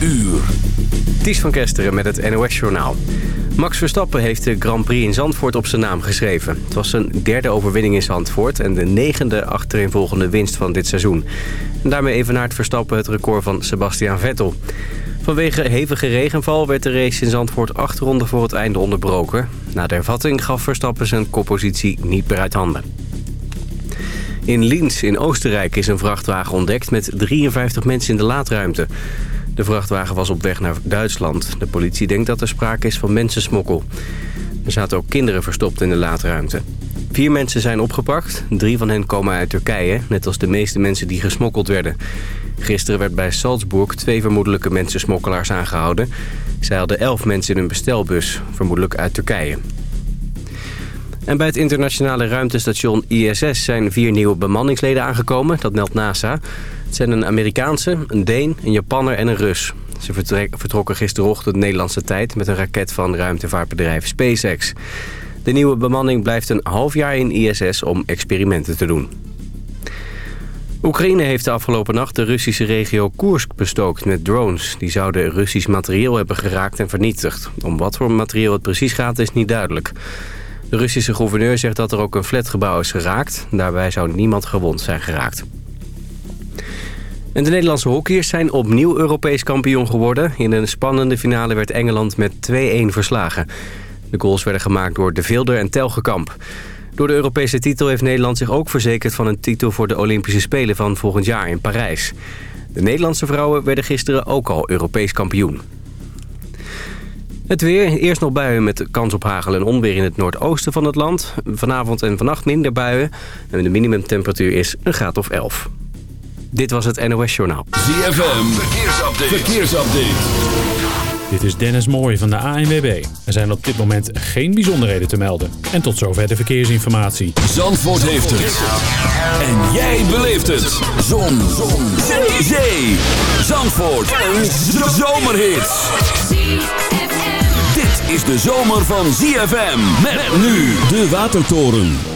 uur. Ties van Kesteren met het NOS-journaal. Max Verstappen heeft de Grand Prix in Zandvoort op zijn naam geschreven. Het was zijn derde overwinning in Zandvoort... en de negende achtereenvolgende winst van dit seizoen. En daarmee evenaart Verstappen het record van Sebastian Vettel. Vanwege hevige regenval werd de race in Zandvoort acht ronden voor het einde onderbroken. Na de hervatting gaf Verstappen zijn koppositie niet meer uit handen. In Linz in Oostenrijk is een vrachtwagen ontdekt met 53 mensen in de laadruimte. De vrachtwagen was op weg naar Duitsland. De politie denkt dat er sprake is van mensensmokkel. Er zaten ook kinderen verstopt in de laadruimte. Vier mensen zijn opgepakt. Drie van hen komen uit Turkije, net als de meeste mensen die gesmokkeld werden. Gisteren werd bij Salzburg twee vermoedelijke mensensmokkelaars aangehouden. Zij hadden elf mensen in een bestelbus, vermoedelijk uit Turkije. En bij het internationale ruimtestation ISS zijn vier nieuwe bemanningsleden aangekomen. Dat meldt NASA. Het zijn een Amerikaanse, een Deen, een Japanner en een Rus. Ze vertrokken gisterochtend Nederlandse tijd met een raket van ruimtevaartbedrijf SpaceX. De nieuwe bemanning blijft een half jaar in ISS om experimenten te doen. Oekraïne heeft de afgelopen nacht de Russische regio Koersk bestookt met drones. Die zouden Russisch materieel hebben geraakt en vernietigd. Om wat voor materieel het precies gaat is niet duidelijk. De Russische gouverneur zegt dat er ook een flatgebouw is geraakt. Daarbij zou niemand gewond zijn geraakt. De Nederlandse hockeyers zijn opnieuw Europees kampioen geworden. In een spannende finale werd Engeland met 2-1 verslagen. De goals werden gemaakt door De Vilder en Telgekamp. Door de Europese titel heeft Nederland zich ook verzekerd van een titel voor de Olympische Spelen van volgend jaar in Parijs. De Nederlandse vrouwen werden gisteren ook al Europees kampioen. Het weer. Eerst nog buien met kans op hagel en onweer in het noordoosten van het land. Vanavond en vannacht minder buien. En de minimumtemperatuur is een graad of 11. Dit was het NOS Journaal. ZFM. Verkeersupdate. Verkeersupdate. Dit is Dennis Mooij van de ANWB. Er zijn op dit moment geen bijzonderheden te melden. En tot zover de verkeersinformatie. Zandvoort heeft het. En jij beleeft het. Zon. Zon. Zee. Zee. Zandvoort. Een zomerhit. Dit is de zomer van ZFM. Met nu de Watertoren.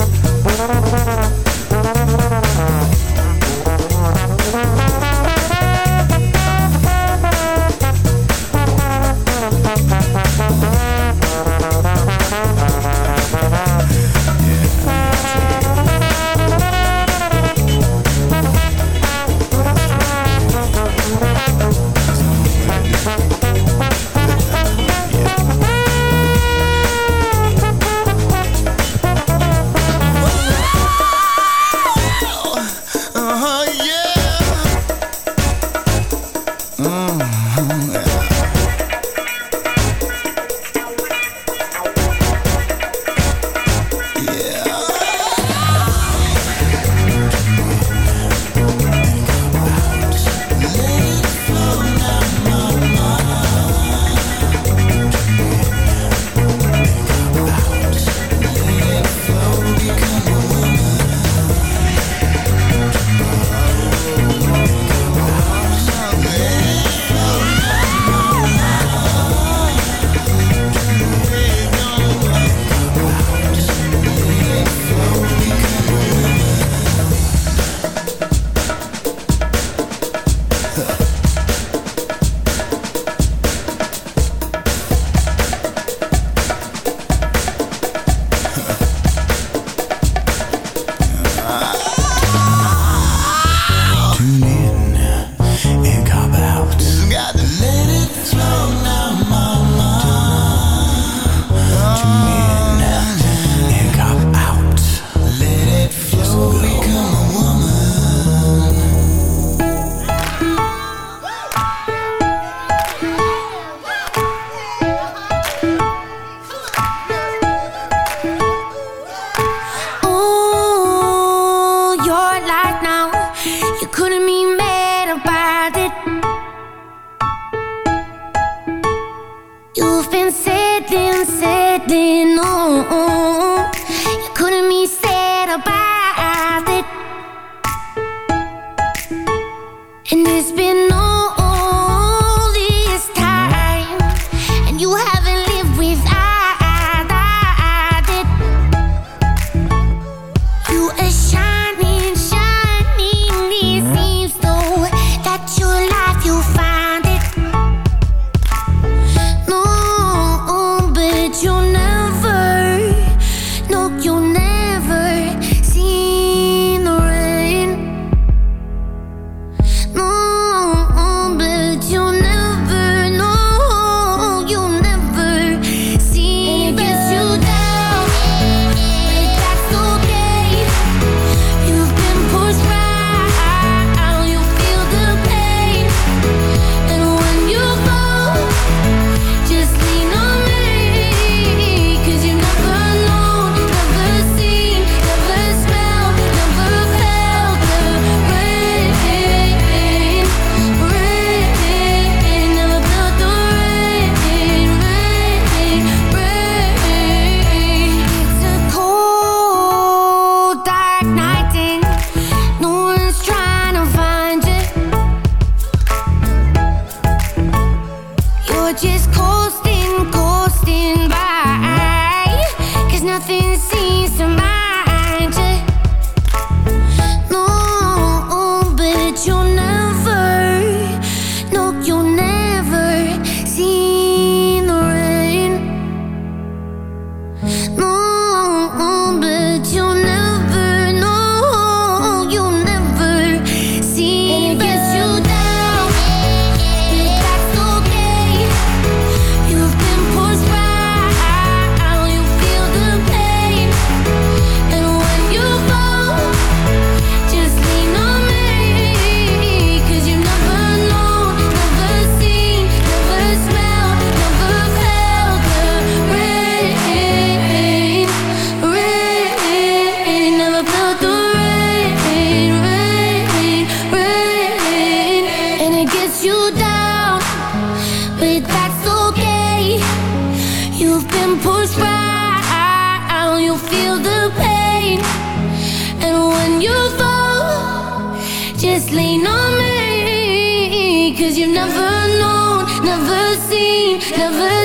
You've been pushed back, you feel the pain. And when you fall, just lean on me. Cause you've never known, never seen, never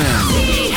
ZFM.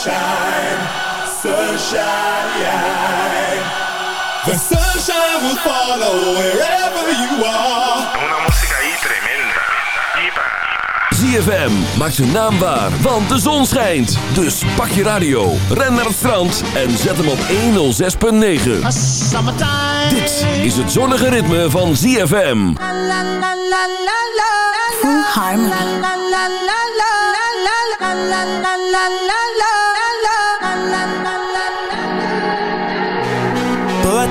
Sunshine, sunshine. The sunshine will follow wherever you are. Una música ahí tremenda. ZFM maakt zijn naam waar, want de zon schijnt. Dus pak je radio, ren naar het strand en zet hem op 106.9. Dit is het zonnige ritme van ZFM. Full harmony.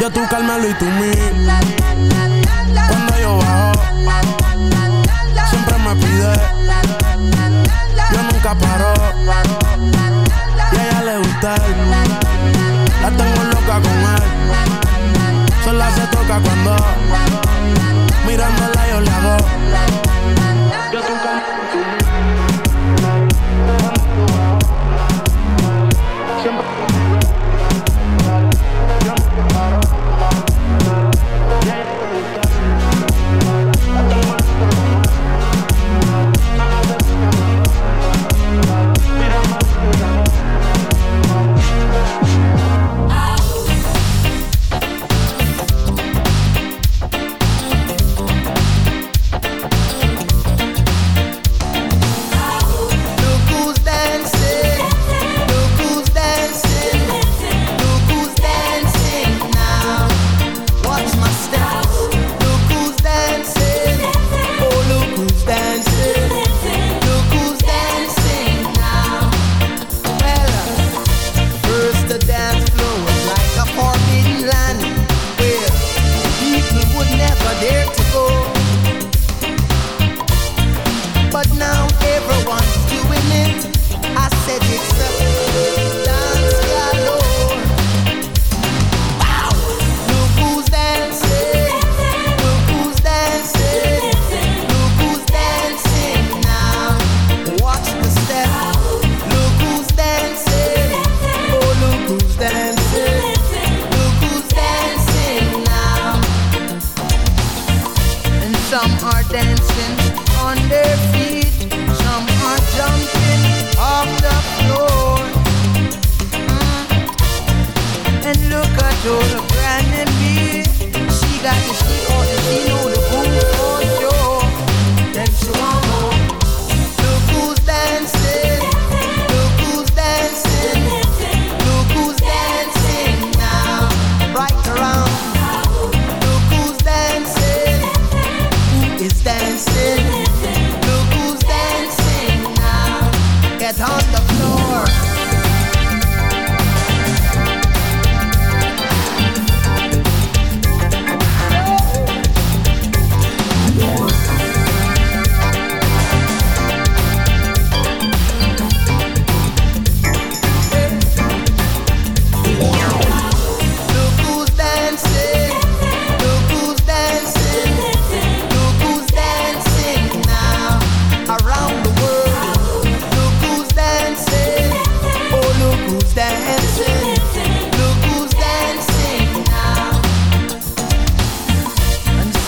yo tú Carmelo y tú mí. Cuando yo bajo, siempre me pide. Yo nunca paro. Y a ella le gusta. La tengo loca con él. Sola se toca cuando mirándola yo le hago.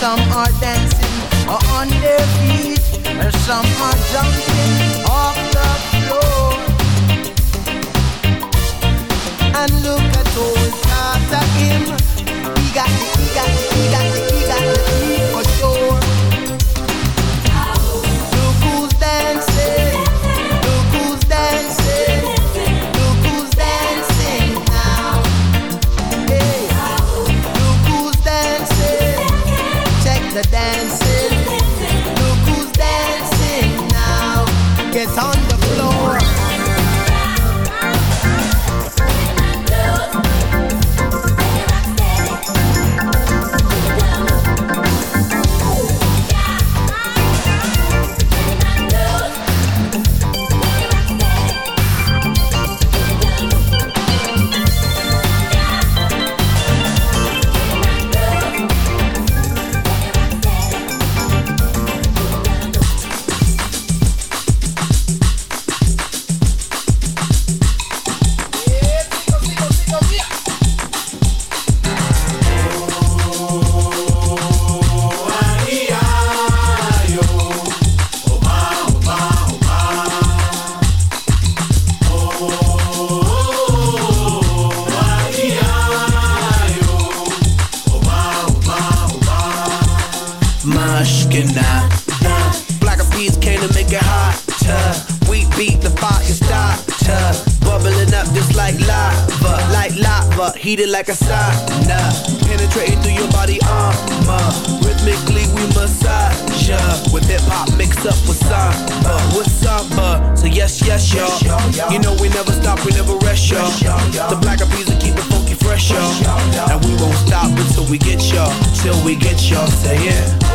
Some are dancing uh, on their feet, some are jumping off the floor. And look at old Tata Kim. He got, he got, he got. Up with samba, with samba. So yes, yes, y'all. You know we never stop, we never rest, y'all. The black of peas will keep it funky fresh, y'all. And we won't stop until we get y'all, till we get y'all. Say yeah.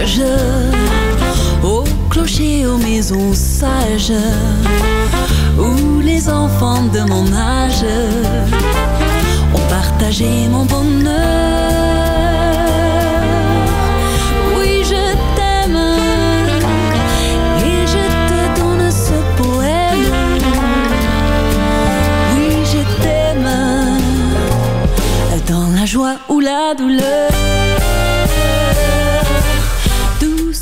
sages, aux clochers, aux maisons sages, où les enfants de mon âge ont partagé mon bonheur. Oui, je t'aime et je te donne ce poème. Oui, je t'aime dans la joie ou la douleur.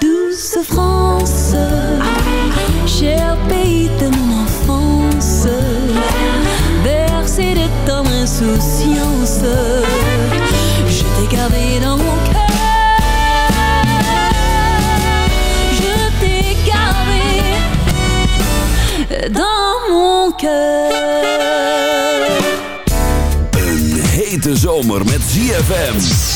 Douce France, cher pays de mon enfance, bercé de ton insouciance, je t'ai gardé dans mon cœur. Je t'ai gardé dans mon cœur. hete zomer met ZFM.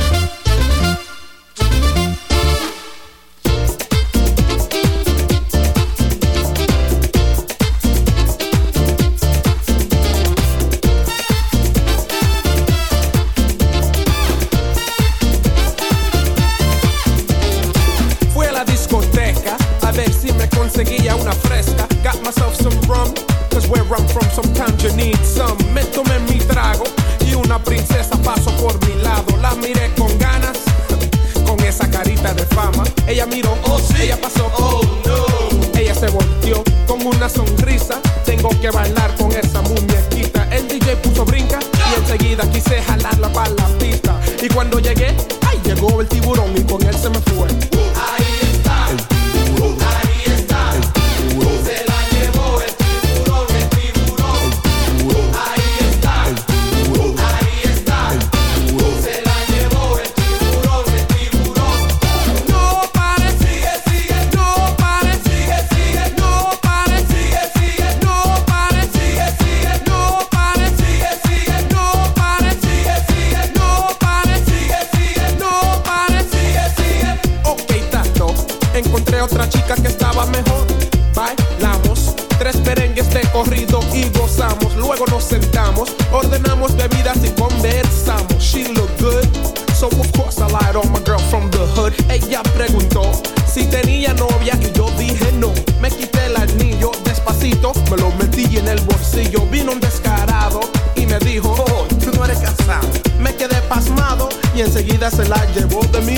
enseguida se la llevó de mí